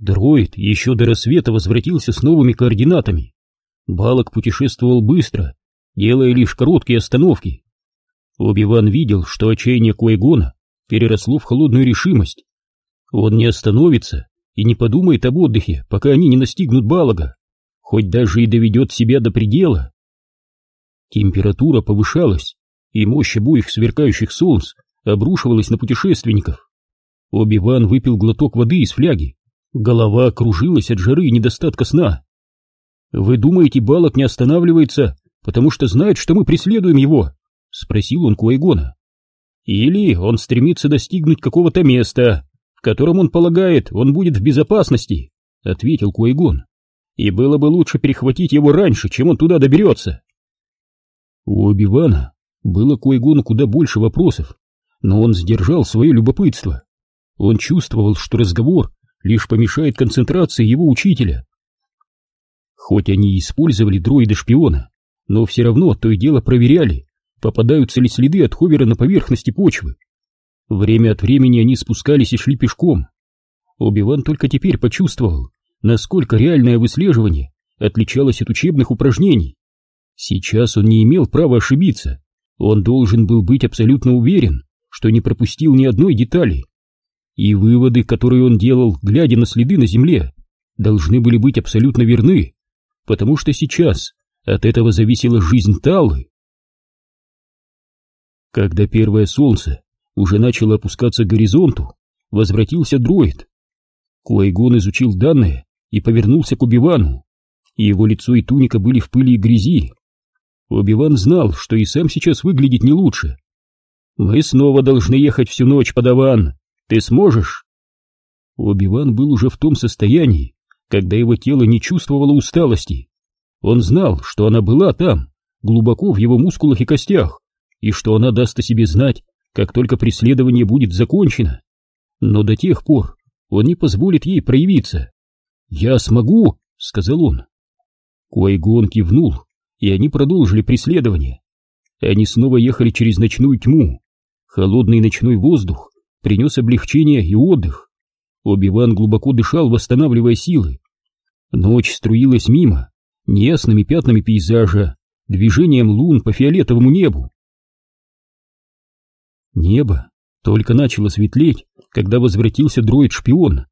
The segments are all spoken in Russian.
Дроид еще до рассвета возвратился с новыми координатами. Балок путешествовал быстро, делая лишь короткие остановки. Оби-Ван видел, что отчаяние Куайгона переросло в холодную решимость. Он не остановится и не подумает об отдыхе, пока они не настигнут Балага, хоть даже и доведет себя до предела. Температура повышалась, и мощь обоих сверкающих солнц обрушивалась на путешественников. Оби-Ван выпил глоток воды из фляги. Голова кружилась от жары и недостатка сна. «Вы думаете, Балок не останавливается, потому что знает, что мы преследуем его?» — спросил он Куайгона. «Или он стремится достигнуть какого-то места, в котором он полагает, он будет в безопасности», — ответил Куайгон. «И было бы лучше перехватить его раньше, чем он туда доберется». У Оби-Вана было Куайгону куда больше вопросов, но он сдержал свое любопытство. Он чувствовал, что разговор лишь помешает концентрации его учителя. Хоть они использовали дроида-шпиона, но все равно то и дело проверяли, попадаются ли следы от ховера на поверхности почвы. Время от времени они спускались и шли пешком. Оби-Ван только теперь почувствовал, насколько реальное выслеживание отличалось от учебных упражнений. Сейчас он не имел права ошибиться, он должен был быть абсолютно уверен, что не пропустил ни одной детали и выводы, которые он делал, глядя на следы на земле, должны были быть абсолютно верны, потому что сейчас от этого зависела жизнь Таллы. Когда первое солнце уже начало опускаться к горизонту, возвратился дроид. Куайгон изучил данные и повернулся к Убивану. Его лицо и туника были в пыли и грязи. Убиван знал, что и сам сейчас выглядит не лучше. «Мы снова должны ехать всю ночь, подаван», ты сможешь?» Оби-Ван был уже в том состоянии, когда его тело не чувствовало усталости. Он знал, что она была там, глубоко в его мускулах и костях, и что она даст о себе знать, как только преследование будет закончено. Но до тех пор он не позволит ей проявиться. «Я смогу!» — сказал он. Куайгон кивнул, и они продолжили преследование. Они снова ехали через ночную тьму. Холодный ночной воздух принес облегчение и отдых. Оби-Ван глубоко дышал, восстанавливая силы. Ночь струилась мимо, неясными пятнами пейзажа, движением лун по фиолетовому небу. Небо только начало светлеть, когда возвратился дроид-шпион.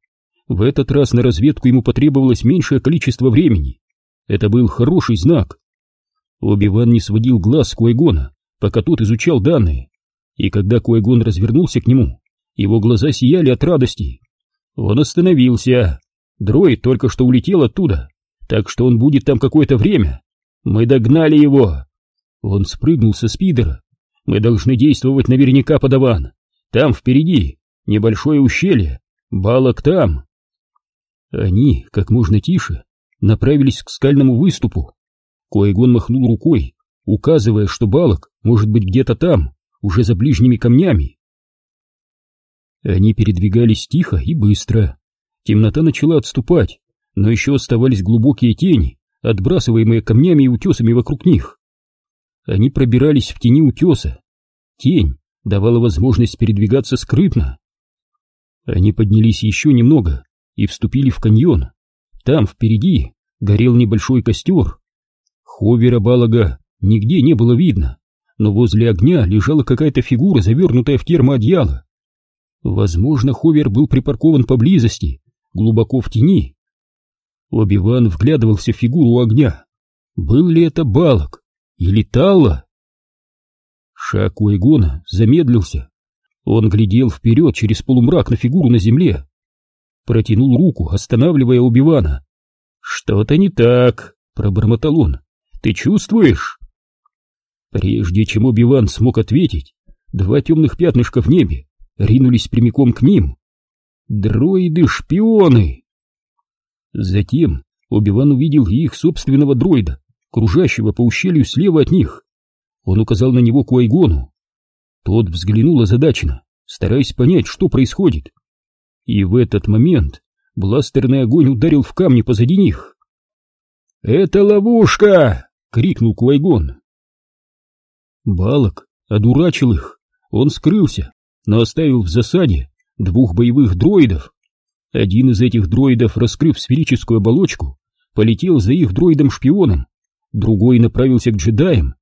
В этот раз на разведку ему потребовалось меньшее количество времени. Это был хороший знак. Оби-Ван не сводил глаз с Куайгона, пока тот изучал данные, и когда Куайгон развернулся к нему, его глаза сияли от радости. Он остановился. Дроид только что улетел оттуда, так что он будет там какое-то время. Мы догнали его. Он спрыгнул со спидера. Мы должны действовать наверняка, подаван. Там впереди небольшое ущелье. Балок там. Они, как можно тише, направились к скальному выступу. Коегон махнул рукой, указывая, что балок может быть где-то там, уже за ближними камнями. Они передвигались тихо и быстро. Темнота начала отступать, но еще оставались глубокие тени, отбрасываемые камнями и утесами вокруг них. Они пробирались в тени утеса. Тень давала возможность передвигаться скрытно. Они поднялись еще немного и вступили в каньон. Там, впереди, горел небольшой костер. Ховера Балага нигде не было видно, но возле огня лежала какая-то фигура, завернутая в термоодеяло. Возможно, Ховер был припаркован поблизости, глубоко в тени. Оби-Ван вглядывался в фигуру огня. Был ли это Балок или Талла? Шаг Уэгона замедлился. Он глядел вперед через полумрак на фигуру на земле. Протянул руку, останавливая Оби-Вана. «Что-то не так», — пробормотал он. «Ты чувствуешь?» Прежде чем Оби-Ван смог ответить, два темных пятнышка в небе ринулись прямиком к ним. Дроиды-шпионы! Затем Оби-Ван увидел их собственного дроида, кружащего по ущелью слева от них. Он указал на него Куайгону. Тот взглянул озадаченно, стараясь понять, что происходит. И в этот момент бластерный огонь ударил в камни позади них. «Это ловушка!» — крикнул Куайгон. Балок одурачил их. Он скрылся, но оставил в засаде двух боевых дроидов. Один из этих дроидов, раскрыв сферическую оболочку, полетел за их дроидом-шпионом, другой направился к джедаям.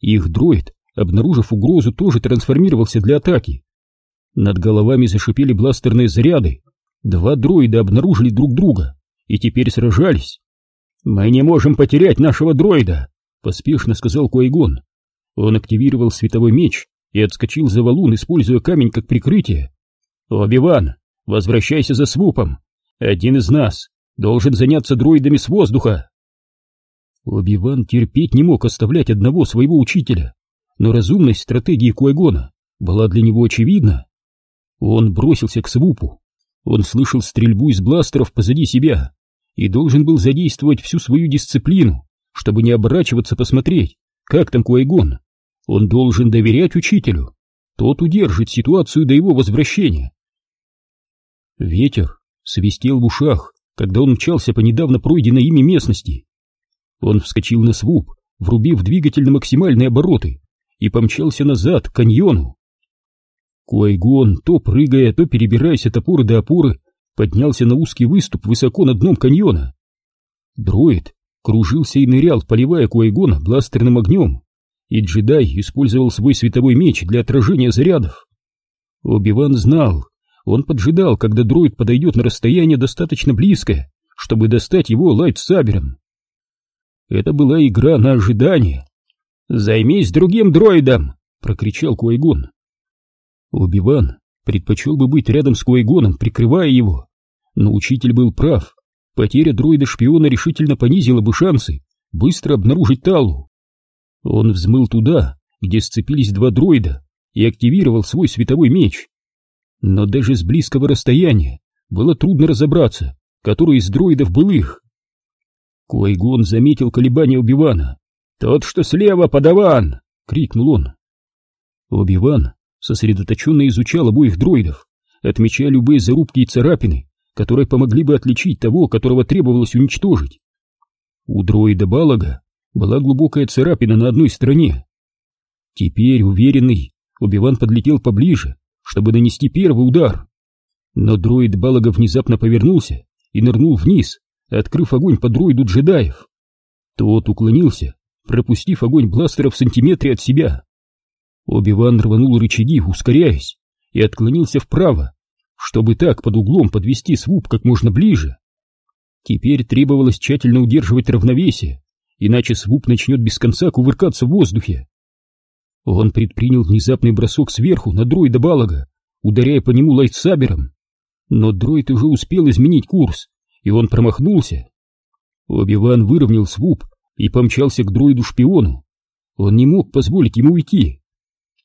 Их дроид, обнаружив угрозу, тоже трансформировался для атаки. Над головами зашипели бластерные заряды. Два дроида обнаружили друг друга и теперь сражались. «Мы не можем потерять нашего дроида», — поспешно сказал Куайгон. Он активировал световой меч и отскочил за валун, используя камень как прикрытие. «Оби-Ван, возвращайся за свупом. Один из нас должен заняться дроидами с воздуха». Оби-Ван терпеть не мог оставлять одного своего учителя, но разумность стратегии Куайгона была для него очевидна. Он бросился к свупу. Он слышал стрельбу из бластеров позади себя и должен был задействовать всю свою дисциплину, чтобы не оборачиваться посмотреть, как там Куайгон. Он должен доверять учителю. Тот удержит ситуацию до его возвращения. Ветер свистел в ушах, когда он мчался по недавно пройденной ими местности. Он вскочил на свуп, врубив двигатель на максимальные обороты, и помчался назад, к каньону. Куайгон, то прыгая, то перебираясь от опоры до опоры, поднялся на узкий выступ высоко над дном каньона. Дроид кружился и нырял, поливая Куайгона бластерным огнем, и джедай использовал свой световой меч для отражения зарядов. Оби-Ван знал, он поджидал, когда дроид подойдет на расстояние достаточно близкое, чтобы достать его lightsaber ом. Это была игра на ожидание. «Займись другим дроидом!» — прокричал Куайгон. Оби-Ван предпочел бы быть рядом с Куайгоном, прикрывая его, но учитель был прав. Потеря дроида-шпиона решительно понизила бы шансы быстро обнаружить Талу. Он взмыл туда, где сцепились два дроида, и активировал свой световой меч. Но даже с близкого расстояния было трудно разобраться, который из дроидов был их. Куайгон заметил колебания Убивана. «Тот, что слева, подаван!» — крикнул он. Убиван сосредоточенно изучал обоих дроидов, отмечая любые зарубки и царапины, которые помогли бы отличить того, которого требовалось уничтожить. У дроида Балага была глубокая царапина на одной стороне. Теперь, уверенный, Убиван подлетел поближе, чтобы нанести первый удар. Но дроид Балага внезапно повернулся и нырнул вниз, открыв огонь по дроиду джедаев. Тот уклонился, пропустив огонь бластера в сантиметре от себя. Оби-Ван рванул рычаги, ускоряясь, и отклонился вправо, чтобы так под углом подвести свуп как можно ближе. Теперь требовалось тщательно удерживать равновесие, иначе свуп начнет без конца кувыркаться в воздухе. Он предпринял внезапный бросок сверху на дроида Балага, ударяя по нему лайтсабером. Но дроид уже успел изменить курс, и он промахнулся. Оби-Ван выровнял свуп и помчался к дроиду-шпиону. Он не мог позволить ему уйти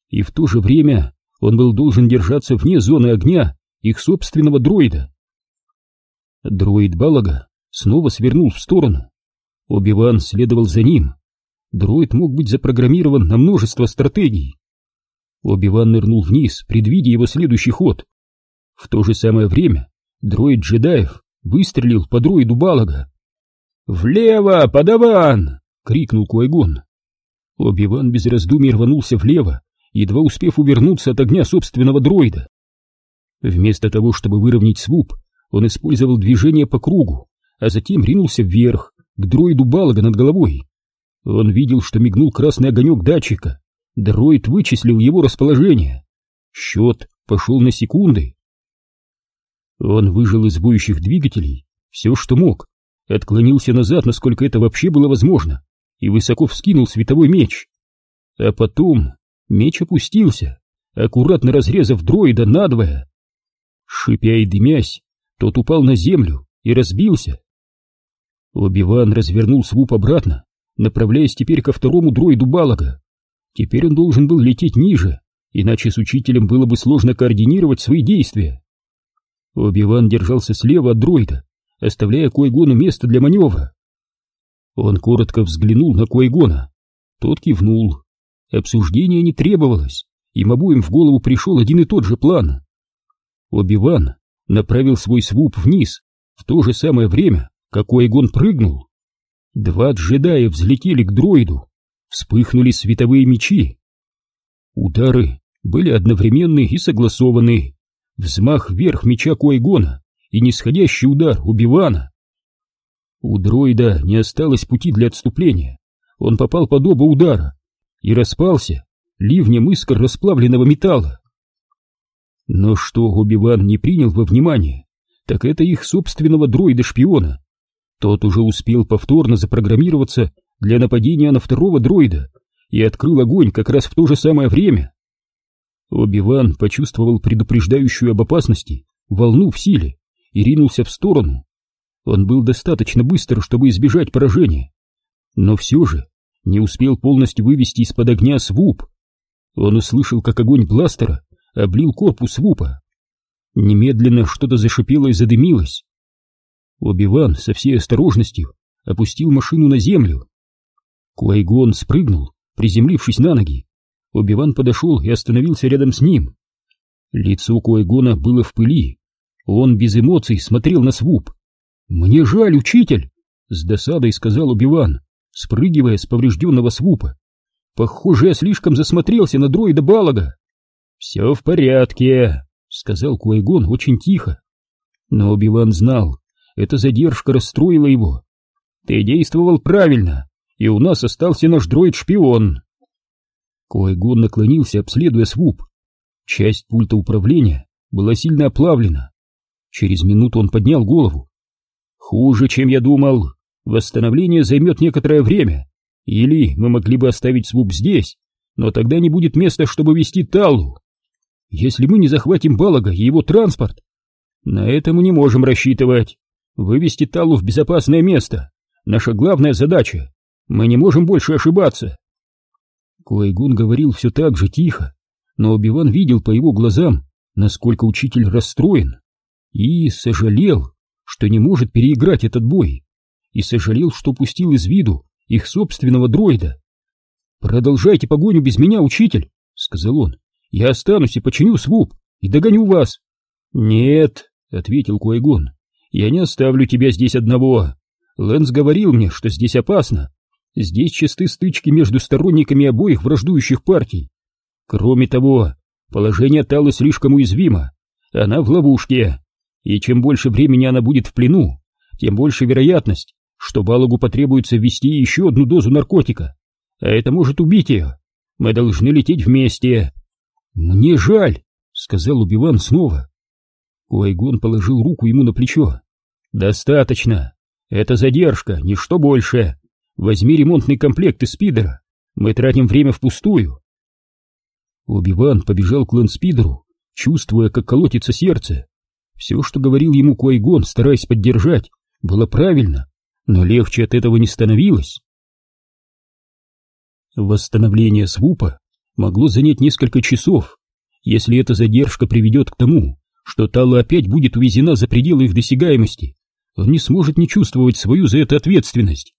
и в то же время он был должен держаться вне зоны огня их собственного дроида. Дроид Балага снова свернул в сторону. Оби-Ван следовал за ним. Дроид мог быть запрограммирован на множество стратегий. Оби-Ван нырнул вниз, предвидя его следующий ход. В то же самое время дроид джедаев выстрелил по дроиду Балага. «Влево, подаван!» — крикнул Куайгон. Оби-Ван без раздумий рванулся влево, едва успев увернуться от огня собственного дроида. Вместо того, чтобы выровнять свуп, он использовал движение по кругу, а затем ринулся вверх, к дроиду Балага над головой. Он видел, что мигнул красный огонек датчика. Дроид вычислил его расположение. Счет пошел на секунды. Он выжил из воющих двигателей все, что мог, отклонился назад, насколько это вообще было возможно, и высоко вскинул световой меч. А потом Меч опустился, аккуратно разрезав дроида надвое. Шипя и дымясь, тот упал на землю и разбился. Оби-Ван развернул свуп обратно, направляясь теперь ко второму дроиду Балага. Теперь он должен был лететь ниже, иначе с учителем было бы сложно координировать свои действия. Оби-Ван держался слева от дроида, оставляя Койгону место для маневра. Он коротко взглянул на Койгона. Тот кивнул. Обсуждения не требовалось, им обоим в голову пришел один и тот же план. Оби-Ван направил свой свуп вниз в то же самое время, как Уайгон прыгнул. Два джедая взлетели к дроиду, вспыхнули световые мечи. Удары были одновременны и согласованы. Взмах вверх меча Куайгона и нисходящий удар убивана. У дроида не осталось пути для отступления. Он попал под оба удара и распался ливнем искр расплавленного металла. Но что Оби-Ван не принял во внимание, так это их собственного дроида-шпиона. Тот уже успел повторно запрограммироваться для нападения на второго дроида и открыл огонь как раз в то же самое время. Оби-Ван почувствовал предупреждающую об опасности волну в силе и ринулся в сторону. Он был достаточно быстр, чтобы избежать поражения, но все же не успел полностью вывести из-под огня свуп. Он услышал, как огонь бластера облил корпус свупа. Немедленно что-то зашипело и задымилось. Оби-Ван со всей осторожностью опустил машину на землю. Куайгон спрыгнул, приземлившись на ноги. Оби-Ван подошел и остановился рядом с ним. Лицо Куайгона было в пыли. Он без эмоций смотрел на свуп. «Мне жаль, учитель!» — с досадой сказал Оби-Ван, спрыгивая с поврежденного свупа. «Похоже, я слишком засмотрелся на дроида Балага!» «Все в порядке», — сказал Куайгон очень тихо. Но Оби-Ван знал, эта задержка расстроила его. «Ты действовал правильно, и у нас остался наш дроид-шпион». Куайгон наклонился, обследуя свуп. Часть пульта управления была сильно оплавлена. Через минуту он поднял голову. «Хуже, чем я думал. Восстановление займет некоторое время. Или мы могли бы оставить свуп здесь, но тогда не будет места, чтобы вести Талу. Если мы не захватим Балага и его транспорт, на это мы не можем рассчитывать. Вывести Талу в безопасное место — наша главная задача. Мы не можем больше ошибаться. Куайгун говорил все так же тихо, но Обиван видел по его глазам, насколько учитель расстроен, и сожалел, что не может переиграть этот бой, и сожалел, что пустил из виду их собственного дроида. «Продолжайте погоню без меня, учитель», — сказал он. Я останусь и починю свуп, и догоню вас. Нет, ответил Куайгон, я не оставлю тебя здесь одного. Лэнс говорил мне, что здесь опасно. Здесь чисты стычки между сторонниками обоих враждующих партий. Кроме того, положение Талы слишком уязвимо. Она в ловушке. И чем больше времени она будет в плену, тем больше вероятность, что Балагу потребуется ввести еще одну дозу наркотика. А это может убить ее. Мы должны лететь вместе. «Мне жаль», — сказал Убиван снова. Куайгон положил руку ему на плечо. «Достаточно. Это задержка, ничто больше. Возьми ремонтный комплект из спидера. Мы тратим время впустую». Убиван побежал к Лэнспидеру, чувствуя, как колотится сердце. Все, что говорил ему Куайгон, стараясь поддержать, было правильно, но легче от этого не становилось. Восстановление свупа могло занять несколько часов, если эта задержка приведет к тому, что Тала опять будет увезена за пределы их досягаемости, он не сможет не чувствовать свою за это ответственность.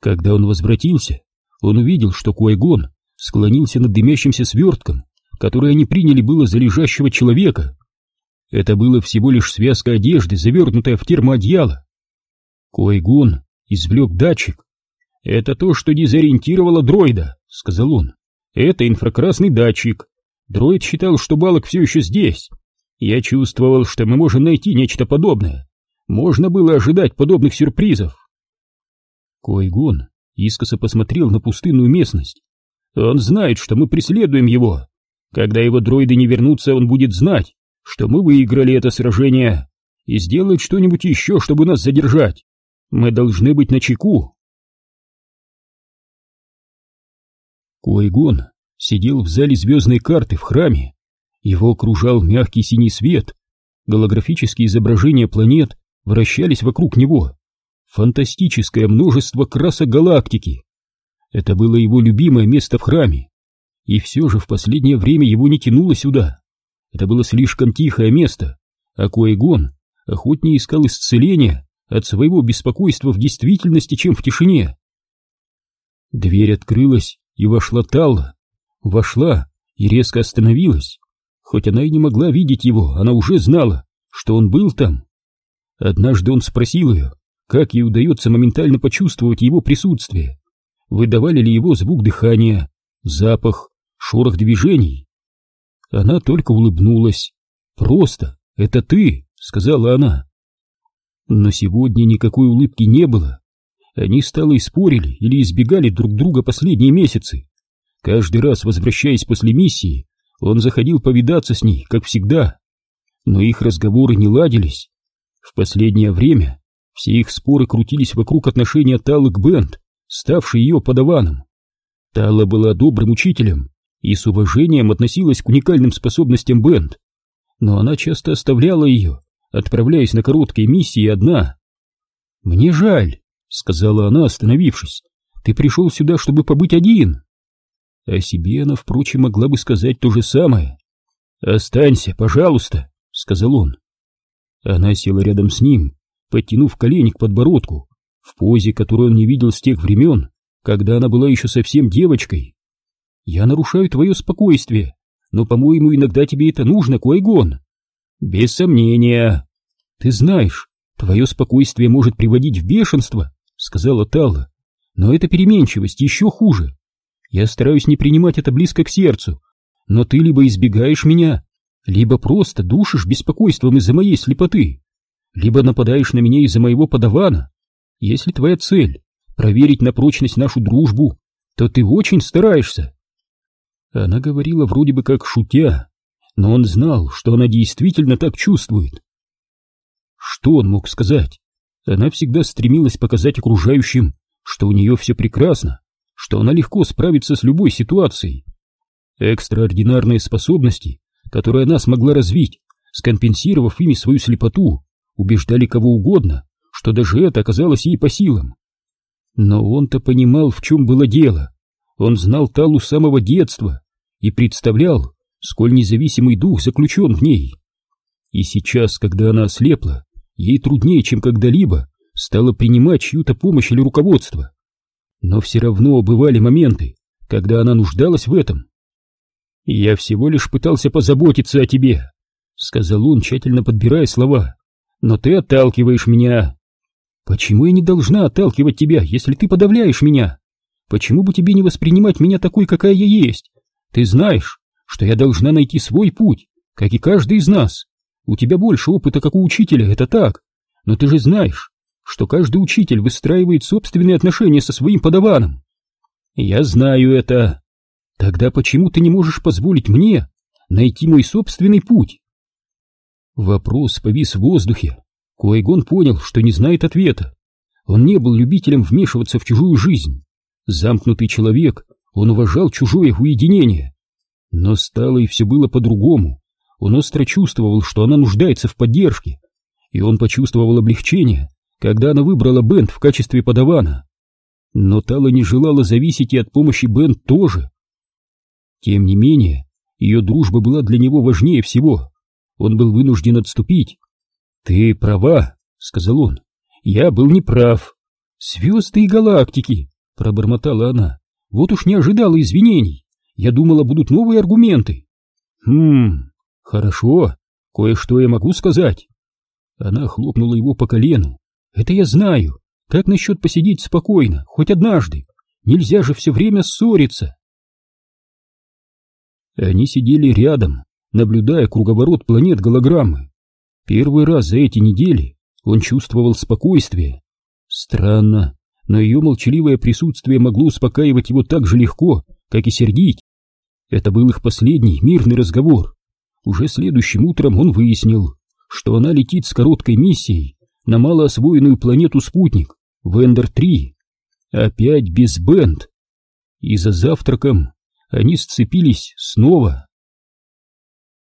Когда он возвратился, он увидел, что Куайгон склонился над дымящимся свертком, который они приняли было за лежащего человека. Это было всего лишь связка одежды, завернутая в термоодеяло. Куайгон извлек датчик. «Это то, что дезориентировало дроида», — сказал он. Это инфракрасный датчик. Дроид считал, что Балок все еще здесь. Я чувствовал, что мы можем найти нечто подобное. Можно было ожидать подобных сюрпризов. Койгон искоса посмотрел на пустынную местность. Он знает, что мы преследуем его. Когда его дроиды не вернутся, он будет знать, что мы выиграли это сражение и сделает что-нибудь еще, чтобы нас задержать. Мы должны быть начеку. Куайгон сидел в зале звездной карты в храме. Его окружал мягкий синий свет. Голографические изображения планет вращались вокруг него. Фантастическое множество красок галактики. Это было его любимое место в храме. И все же в последнее время его не тянуло сюда. Это было слишком тихое место, а Куайгон охотнее искал исцеления от своего беспокойства в действительности, чем в тишине. Дверь открылась, и вошла Талла. Вошла и резко остановилась. Хоть она и не могла видеть его, она уже знала, что он был там. Однажды он спросил ее, как ей удается моментально почувствовать его присутствие. Выдавали ли его звук дыхания, запах, шорох движений. Она только улыбнулась. «Просто, это ты», — сказала она. Но сегодня никакой улыбки не было. Они стало и спорили или избегали друг друга последние месяцы. Каждый раз, возвращаясь после миссии, он заходил повидаться с ней, как всегда. Но их разговоры не ладились. В последнее время все их споры крутились вокруг отношения Талы к Бенд, ставшей ее подаваном. Тала была добрым учителем и с уважением относилась к уникальным способностям Бенд, но она часто оставляла ее, отправляясь на короткие миссии одна. «Мне жаль», — сказала она, остановившись, — «ты пришел сюда, чтобы побыть один». О себе она, впрочем, могла бы сказать то же самое. «Останься, пожалуйста», — сказал он. Она села рядом с ним, подтянув колени к подбородку, в позе, которую он не видел с тех времен, когда она была еще совсем девочкой. «Я нарушаю твое спокойствие, но, по-моему, иногда тебе это нужно, Куайгон». «Без сомнения». «Ты знаешь, твое спокойствие может приводить в бешенство», — сказала Талла. «Но эта переменчивость еще хуже. Я стараюсь не принимать это близко к сердцу, но ты либо избегаешь меня, либо просто душишь беспокойством из-за моей слепоты, либо нападаешь на меня из-за моего подавана. Если твоя цель — проверить на прочность нашу дружбу, то ты очень стараешься. Она говорила вроде бы как шутя, но он знал, что она действительно так чувствует. Что он мог сказать? Она всегда стремилась показать окружающим, что у нее все прекрасно, что она легко справится с любой ситуацией. Экстраординарные способности которые она смогла развить, скомпенсировав ими свою слепоту, убеждали кого угодно, что даже это оказалось ей по силам. Но он-то понимал, в чем было дело. Он знал Талу с самого детства и представлял, сколь независимый дух заключен в ней. И сейчас, когда она ослепла, ей труднее, чем когда-либо, стало принимать чью-то помощь или руководство. Но все равно бывали моменты, когда она нуждалась в этом. «Я всего лишь пытался позаботиться о тебе», — сказал он, тщательно подбирая слова. «Но ты отталкиваешь меня». «Почему я не должна отталкивать тебя, если ты подавляешь меня? Почему бы тебе не воспринимать меня такой, какая я есть? Ты знаешь, что я должна найти свой путь, как и каждый из нас. У тебя больше опыта, как у учителя, это так. Но ты же знаешь, что каждый учитель выстраивает собственные отношения со своим подаваном. Я знаю это, Тогда почему ты не можешь позволить мне найти мой собственный путь? Вопрос повис в воздухе. Куайгон понял, что не знает ответа. Он не был любителем вмешиваться в чужую жизнь. Замкнутый человек, он уважал чужое уединение. Но стало и все было по-другому. Он остро чувствовал, что она нуждается в поддержке, и он почувствовал облегчение, когда она выбрала Бент в качестве подавана. Но Тала не желала зависеть и от помощи Бент тоже. Тем не менее, ее дружба была для него важнее всего. Он был вынужден отступить. «Ты права», — сказал он. «Я был неправ». «Звезды и галактики», — пробормотала она. «Вот уж не ожидала извинений. Я думала, будут новые аргументы». «Хм, хорошо, кое-что я могу сказать». Она хлопнула его по колену. «Это я знаю. Как насчет посидеть спокойно, хоть однажды? Нельзя же все время ссориться». Они сидели рядом, наблюдая круговорот планет голограммы. Первый раз за эти недели он чувствовал спокойствие. Странно, но ее молчаливое присутствие могло успокаивать его так же легко, как и сердить. Это был их последний мирный разговор. Уже следующим утром он выяснил, что она летит с короткой миссией на малоосвоенную планету-спутник Вендер-3. Опять без Бенд. И за завтраком они сцепились снова.